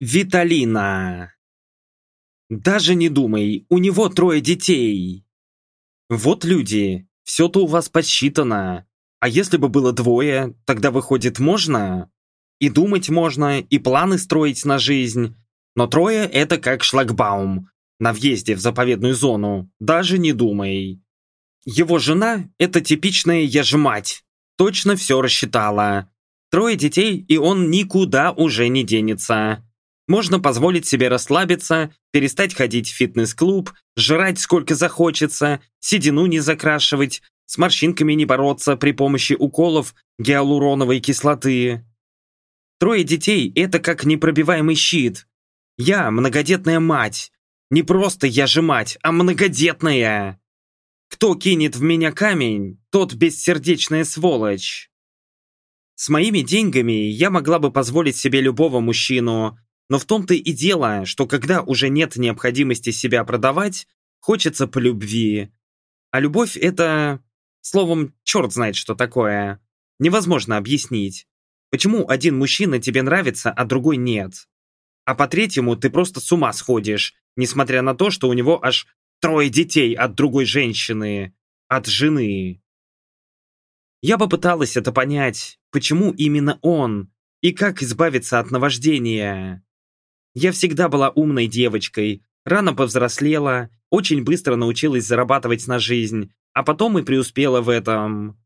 Виталина. Даже не думай, у него трое детей. Вот люди, все-то у вас подсчитано. А если бы было двое, тогда выходит можно? И думать можно, и планы строить на жизнь. Но трое это как шлагбаум. На въезде в заповедную зону. Даже не думай. Его жена – это типичная я же мать. Точно все рассчитала. Трое детей, и он никуда уже не денется. Можно позволить себе расслабиться, перестать ходить в фитнес-клуб, жрать сколько захочется, седину не закрашивать, с морщинками не бороться при помощи уколов гиалуроновой кислоты. Трое детей – это как непробиваемый щит. Я – многодетная мать. Не просто я же мать, а многодетная. Кто кинет в меня камень, тот бессердечная сволочь. С моими деньгами я могла бы позволить себе любого мужчину, но в том-то и дело, что когда уже нет необходимости себя продавать, хочется по любви. А любовь это... Словом, черт знает, что такое. Невозможно объяснить. Почему один мужчина тебе нравится, а другой нет? А по третьему ты просто с ума сходишь, несмотря на то, что у него аж трое детей от другой женщины, от жены. Я попыталась это понять, почему именно он, и как избавиться от наваждения. Я всегда была умной девочкой, рано повзрослела, очень быстро научилась зарабатывать на жизнь, а потом и преуспела в этом.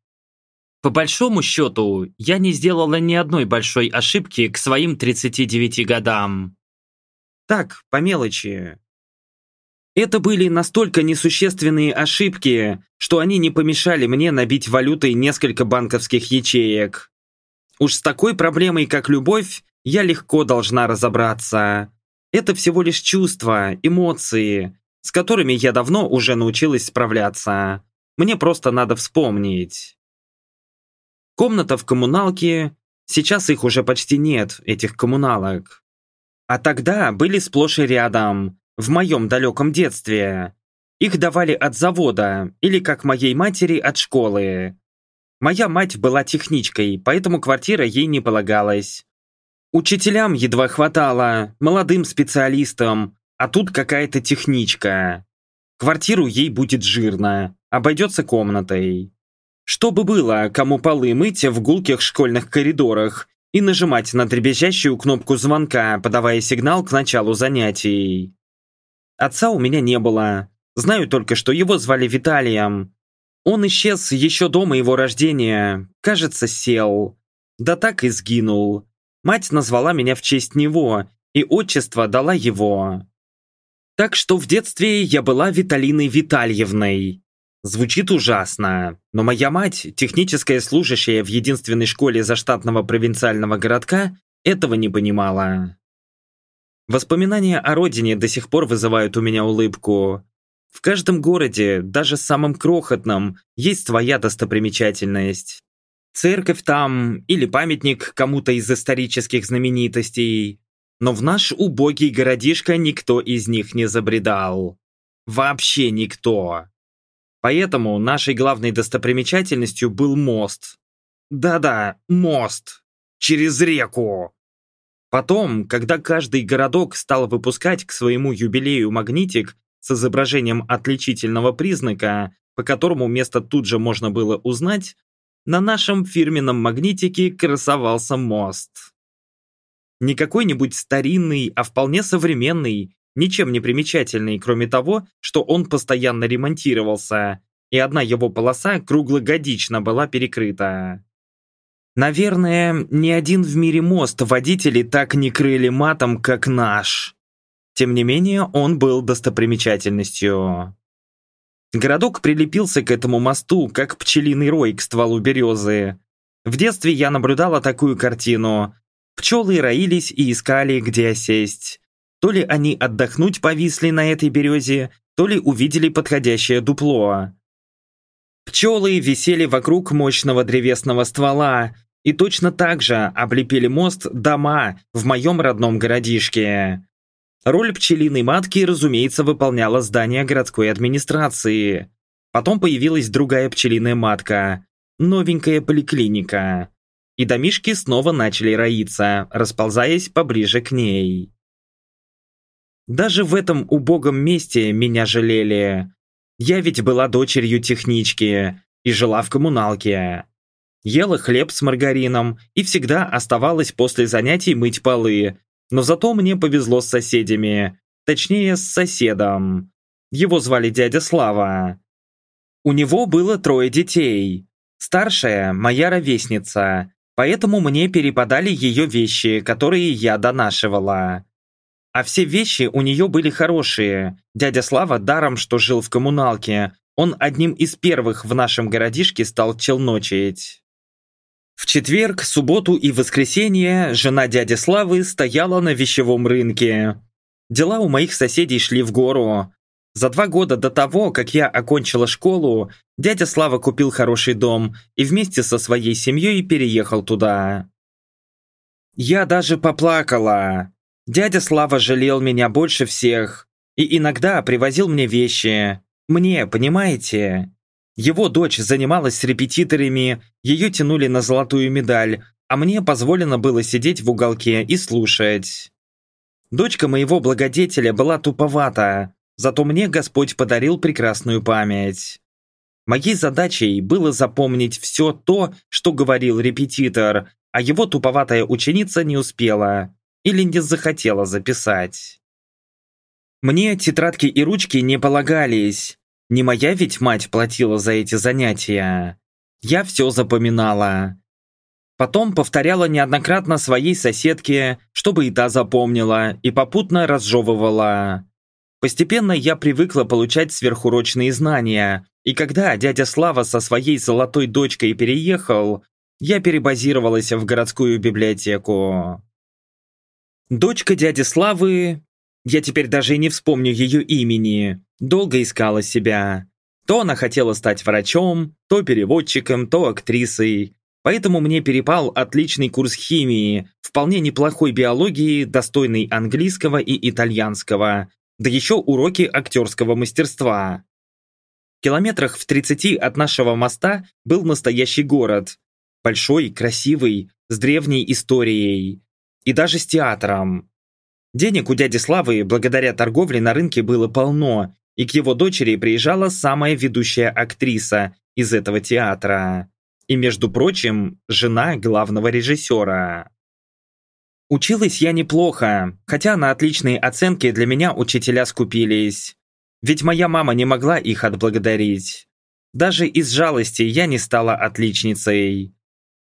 По большому счету, я не сделала ни одной большой ошибки к своим 39 годам. Так, по мелочи. Это были настолько несущественные ошибки, что они не помешали мне набить валютой несколько банковских ячеек. Уж с такой проблемой, как любовь, я легко должна разобраться. Это всего лишь чувства, эмоции, с которыми я давно уже научилась справляться. Мне просто надо вспомнить. Комната в коммуналке, сейчас их уже почти нет, этих коммуналок. А тогда были сплошь и рядом, в моем далеком детстве. Их давали от завода, или, как моей матери, от школы. Моя мать была техничкой, поэтому квартира ей не полагалась. Учителям едва хватало, молодым специалистам, а тут какая-то техничка. Квартиру ей будет жирно, обойдется комнатой. Чтобы было, кому полы мыть в гулких школьных коридорах и нажимать на дребезжащую кнопку звонка, подавая сигнал к началу занятий. Отца у меня не было. Знаю только, что его звали Виталием. Он исчез еще до моего рождения. Кажется, сел. Да так и сгинул. Мать назвала меня в честь него, и отчество дала его. Так что в детстве я была Виталиной Витальевной. Звучит ужасно, но моя мать, техническая служащая в единственной школе заштатного провинциального городка, этого не понимала. Воспоминания о родине до сих пор вызывают у меня улыбку. В каждом городе, даже самом крохотном, есть своя достопримечательность. Церковь там или памятник кому-то из исторических знаменитостей. Но в наш убогий городишко никто из них не забредал. Вообще никто. Поэтому нашей главной достопримечательностью был мост. Да-да, мост. Через реку. Потом, когда каждый городок стал выпускать к своему юбилею магнитик с изображением отличительного признака, по которому место тут же можно было узнать, на нашем фирменном магнитике красовался мост. Не какой-нибудь старинный, а вполне современный, ничем не примечательный, кроме того, что он постоянно ремонтировался, и одна его полоса круглогодично была перекрыта. Наверное, ни один в мире мост водители так не крыли матом, как наш. Тем не менее, он был достопримечательностью. Городок прилепился к этому мосту, как пчелиный рой к стволу березы. В детстве я наблюдала такую картину. Пчелы роились и искали, где сесть. То ли они отдохнуть повисли на этой березе, то ли увидели подходящее дупло. Пчелы висели вокруг мощного древесного ствола и точно так же облепили мост дома в моем родном городишке. Роль пчелиной матки, разумеется, выполняла здание городской администрации. Потом появилась другая пчелиная матка, новенькая поликлиника. И домишки снова начали роиться, расползаясь поближе к ней. Даже в этом убогом месте меня жалели. Я ведь была дочерью технички и жила в коммуналке. Ела хлеб с маргарином и всегда оставалась после занятий мыть полы. Но зато мне повезло с соседями, точнее с соседом. Его звали дядя Слава. У него было трое детей. Старшая – моя ровесница, поэтому мне перепадали ее вещи, которые я донашивала. А все вещи у нее были хорошие. Дядя Слава даром, что жил в коммуналке, он одним из первых в нашем городишке стал челночить. В четверг, субботу и воскресенье жена дяди Славы стояла на вещевом рынке. Дела у моих соседей шли в гору. За два года до того, как я окончила школу, дядя Слава купил хороший дом и вместе со своей семьей переехал туда. Я даже поплакала. Дядя Слава жалел меня больше всех и иногда привозил мне вещи. Мне, понимаете? Его дочь занималась с репетиторами, ее тянули на золотую медаль, а мне позволено было сидеть в уголке и слушать. Дочка моего благодетеля была туповата, зато мне Господь подарил прекрасную память. Моей задачей было запомнить все то, что говорил репетитор, а его туповатая ученица не успела или не захотела записать. Мне тетрадки и ручки не полагались. Не моя ведь мать платила за эти занятия. Я все запоминала. Потом повторяла неоднократно своей соседке, чтобы и та запомнила, и попутно разжевывала. Постепенно я привыкла получать сверхурочные знания, и когда дядя Слава со своей золотой дочкой переехал, я перебазировалась в городскую библиотеку. Дочка дяди Славы, я теперь даже и не вспомню ее имени, долго искала себя. То она хотела стать врачом, то переводчиком, то актрисой. Поэтому мне перепал отличный курс химии, вполне неплохой биологии, достойный английского и итальянского, да еще уроки актерского мастерства. В километрах в 30 от нашего моста был настоящий город. Большой, красивый, с древней историей и даже с театром. Денег у дяди Славы благодаря торговле на рынке было полно, и к его дочери приезжала самая ведущая актриса из этого театра. И, между прочим, жена главного режиссера. Училась я неплохо, хотя на отличные оценки для меня учителя скупились. Ведь моя мама не могла их отблагодарить. Даже из жалости я не стала отличницей.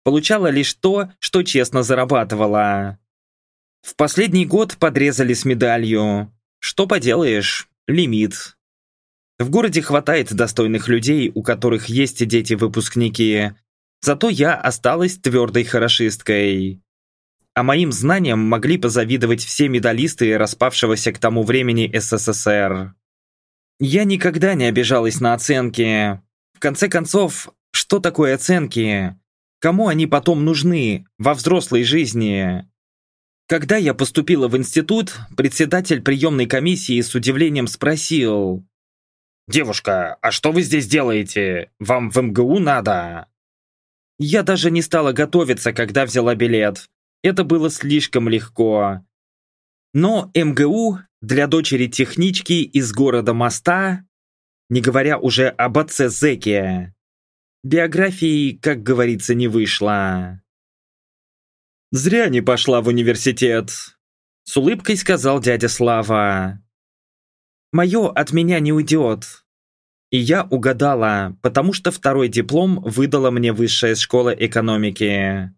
Получала лишь то, что честно зарабатывала. В последний год подрезали с медалью. Что поделаешь, лимит. В городе хватает достойных людей, у которых есть дети-выпускники. Зато я осталась твердой хорошисткой. А моим знаниям могли позавидовать все медалисты распавшегося к тому времени СССР. Я никогда не обижалась на оценки. В конце концов, что такое оценки? Кому они потом нужны во взрослой жизни? Когда я поступила в институт, председатель приемной комиссии с удивлением спросил. «Девушка, а что вы здесь делаете? Вам в МГУ надо?» Я даже не стала готовиться, когда взяла билет. Это было слишком легко. Но МГУ для дочери технички из города Моста, не говоря уже об отце Зеке, биографии, как говорится, не вышло. «Зря не пошла в университет», — с улыбкой сказал дядя Слава. «Мое от меня не уйдет». И я угадала, потому что второй диплом выдала мне высшая школа экономики.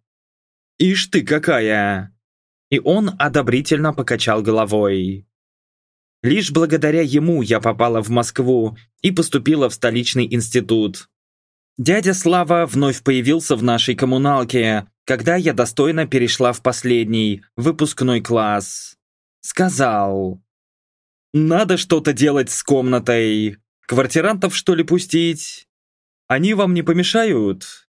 «Ишь ты какая!» И он одобрительно покачал головой. Лишь благодаря ему я попала в Москву и поступила в столичный институт. Дядя Слава вновь появился в нашей коммуналке, когда я достойно перешла в последний, выпускной класс. Сказал. «Надо что-то делать с комнатой. Квартирантов, что ли, пустить? Они вам не помешают?»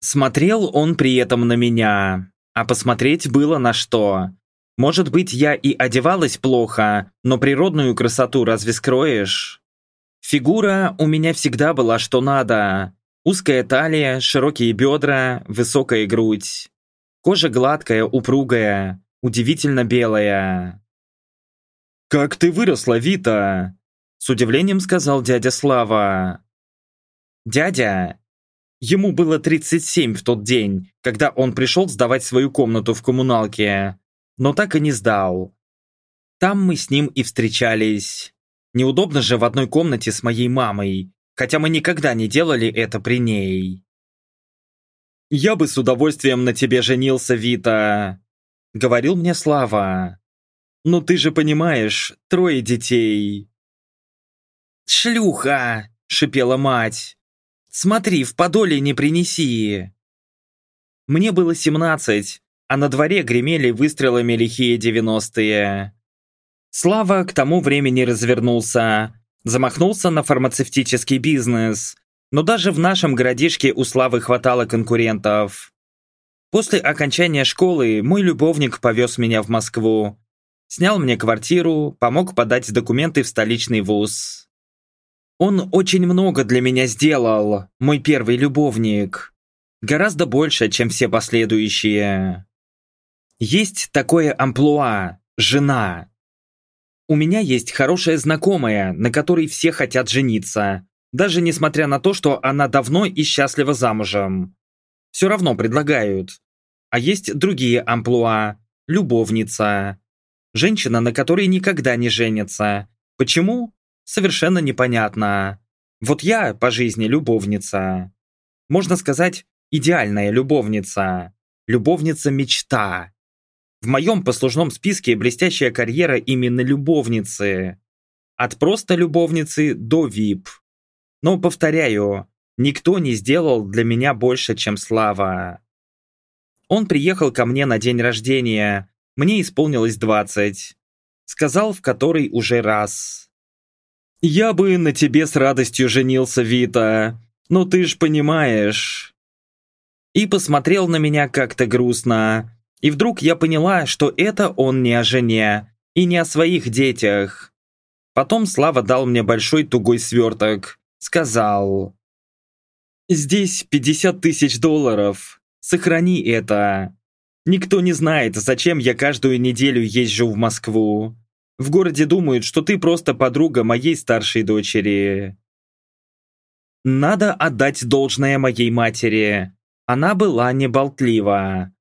Смотрел он при этом на меня, а посмотреть было на что. Может быть, я и одевалась плохо, но природную красоту разве скроешь? Фигура у меня всегда была что надо. Узкая талия, широкие бедра, высокая грудь. Кожа гладкая, упругая, удивительно белая. «Как ты выросла, Вита?» С удивлением сказал дядя Слава. «Дядя?» Ему было 37 в тот день, когда он пришел сдавать свою комнату в коммуналке, но так и не сдал. Там мы с ним и встречались. Неудобно же в одной комнате с моей мамой, хотя мы никогда не делали это при ней. «Я бы с удовольствием на тебе женился, Вита», — говорил мне Слава. «Но ты же понимаешь, трое детей». «Шлюха!» — шипела мать. «Смотри, в подоле не принеси!» Мне было семнадцать, а на дворе гремели выстрелами лихие девяностые. Слава к тому времени развернулся, замахнулся на фармацевтический бизнес, но даже в нашем городишке у Славы хватало конкурентов. После окончания школы мой любовник повез меня в Москву. Снял мне квартиру, помог подать документы в столичный вуз. Он очень много для меня сделал, мой первый любовник. Гораздо больше, чем все последующие. Есть такое амплуа – жена. У меня есть хорошая знакомая, на которой все хотят жениться, даже несмотря на то, что она давно и счастливо замужем. Все равно предлагают. А есть другие амплуа. Любовница. Женщина, на которой никогда не женится. Почему? Совершенно непонятно. Вот я по жизни любовница. Можно сказать, идеальная любовница. Любовница-мечта. В моем послужном списке блестящая карьера именно любовницы. От просто любовницы до ВИП. Но, повторяю, никто не сделал для меня больше, чем Слава. Он приехал ко мне на день рождения, мне исполнилось 20. Сказал в который уже раз. «Я бы на тебе с радостью женился, Вита, но ты ж понимаешь». И посмотрел на меня как-то грустно. И вдруг я поняла, что это он не о жене и не о своих детях. Потом Слава дал мне большой тугой сверток. Сказал. «Здесь 50 тысяч долларов. Сохрани это. Никто не знает, зачем я каждую неделю езжу в Москву. В городе думают, что ты просто подруга моей старшей дочери». Надо отдать должное моей матери. Она была неболтлива.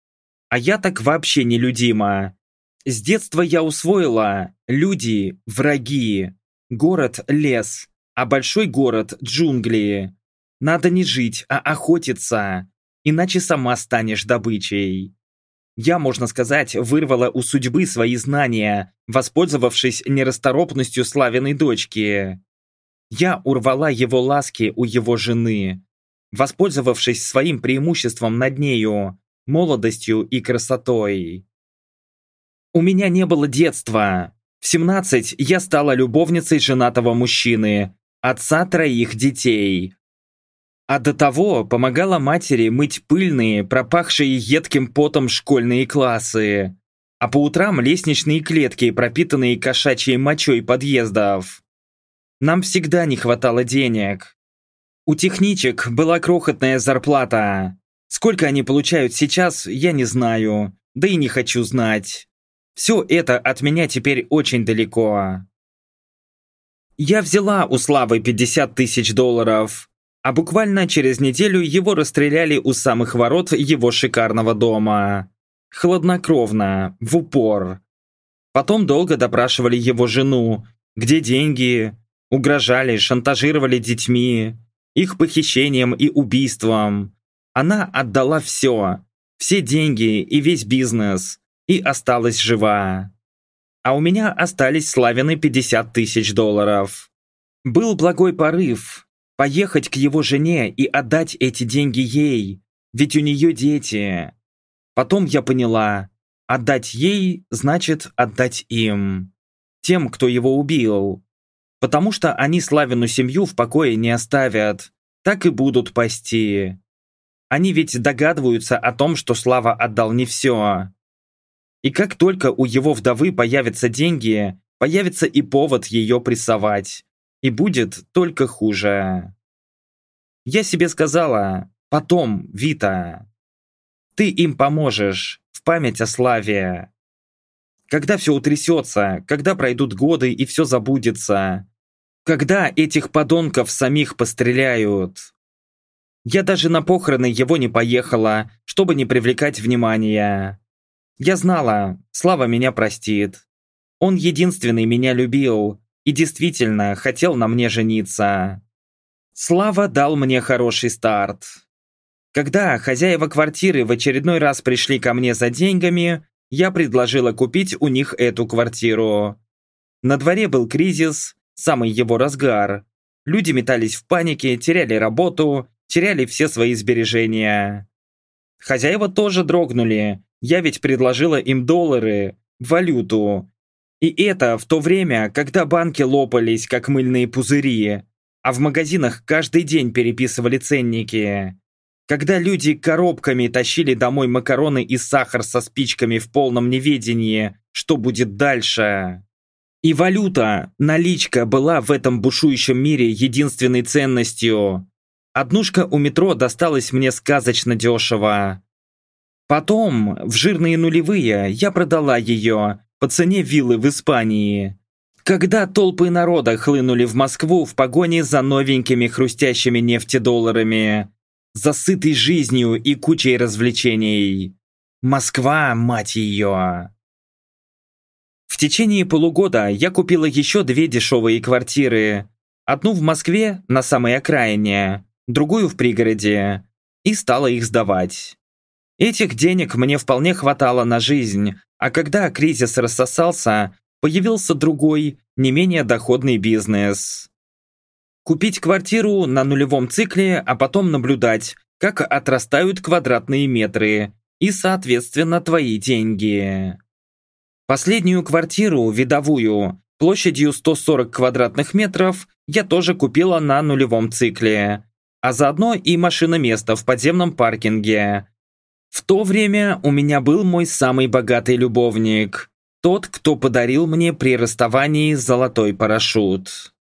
А я так вообще нелюдима. С детства я усвоила люди – враги, город – лес, а большой город – джунгли. Надо не жить, а охотиться, иначе сама станешь добычей. Я, можно сказать, вырвала у судьбы свои знания, воспользовавшись нерасторопностью Славиной дочки. Я урвала его ласки у его жены, воспользовавшись своим преимуществом над нею, молодостью и красотой. У меня не было детства. В 17 я стала любовницей женатого мужчины, отца троих детей. А до того помогала матери мыть пыльные, пропахшие едким потом школьные классы. А по утрам лестничные клетки, пропитанные кошачьей мочой подъездов. Нам всегда не хватало денег. У техничек была крохотная зарплата. Сколько они получают сейчас, я не знаю, да и не хочу знать. Все это от меня теперь очень далеко. Я взяла у Славы 50 тысяч долларов, а буквально через неделю его расстреляли у самых ворот его шикарного дома. Хладнокровно, в упор. Потом долго допрашивали его жену, где деньги, угрожали, шантажировали детьми, их похищением и убийством. Она отдала все, все деньги и весь бизнес, и осталась жива. А у меня остались славины 50 тысяч долларов. Был благой порыв поехать к его жене и отдать эти деньги ей, ведь у нее дети. Потом я поняла, отдать ей значит отдать им, тем, кто его убил. Потому что они Славину семью в покое не оставят, так и будут пасти. Они ведь догадываются о том, что Слава отдал не все. И как только у его вдовы появятся деньги, появится и повод ее прессовать. И будет только хуже. Я себе сказала, потом, Вита, ты им поможешь в память о Славе. Когда все утрясется, когда пройдут годы и все забудется. Когда этих подонков самих постреляют. Я даже на похороны его не поехала, чтобы не привлекать внимания. Я знала, Слава меня простит. Он единственный меня любил и действительно хотел на мне жениться. Слава дал мне хороший старт. Когда хозяева квартиры в очередной раз пришли ко мне за деньгами, я предложила купить у них эту квартиру. На дворе был кризис, самый его разгар. Люди метались в панике, теряли работу, теряли все свои сбережения. Хозяева тоже дрогнули, я ведь предложила им доллары, валюту. И это в то время, когда банки лопались, как мыльные пузыри, а в магазинах каждый день переписывали ценники. Когда люди коробками тащили домой макароны и сахар со спичками в полном неведении, что будет дальше. И валюта, наличка была в этом бушующем мире единственной ценностью. Однушка у метро досталась мне сказочно дешево. Потом, в жирные нулевые, я продала ее по цене виллы в Испании. Когда толпы народа хлынули в Москву в погоне за новенькими хрустящими нефтедолларами, за сытой жизнью и кучей развлечений. Москва, мать ее! В течение полугода я купила еще две дешевые квартиры. Одну в Москве, на самой окраине, другую в пригороде, и стала их сдавать. Этих денег мне вполне хватало на жизнь, а когда кризис рассосался, появился другой, не менее доходный бизнес. Купить квартиру на нулевом цикле, а потом наблюдать, как отрастают квадратные метры и, соответственно, твои деньги. Последнюю квартиру, видовую, площадью 140 квадратных метров, я тоже купила на нулевом цикле, а заодно и машиноместо в подземном паркинге. В то время у меня был мой самый богатый любовник, тот, кто подарил мне при расставании золотой парашют.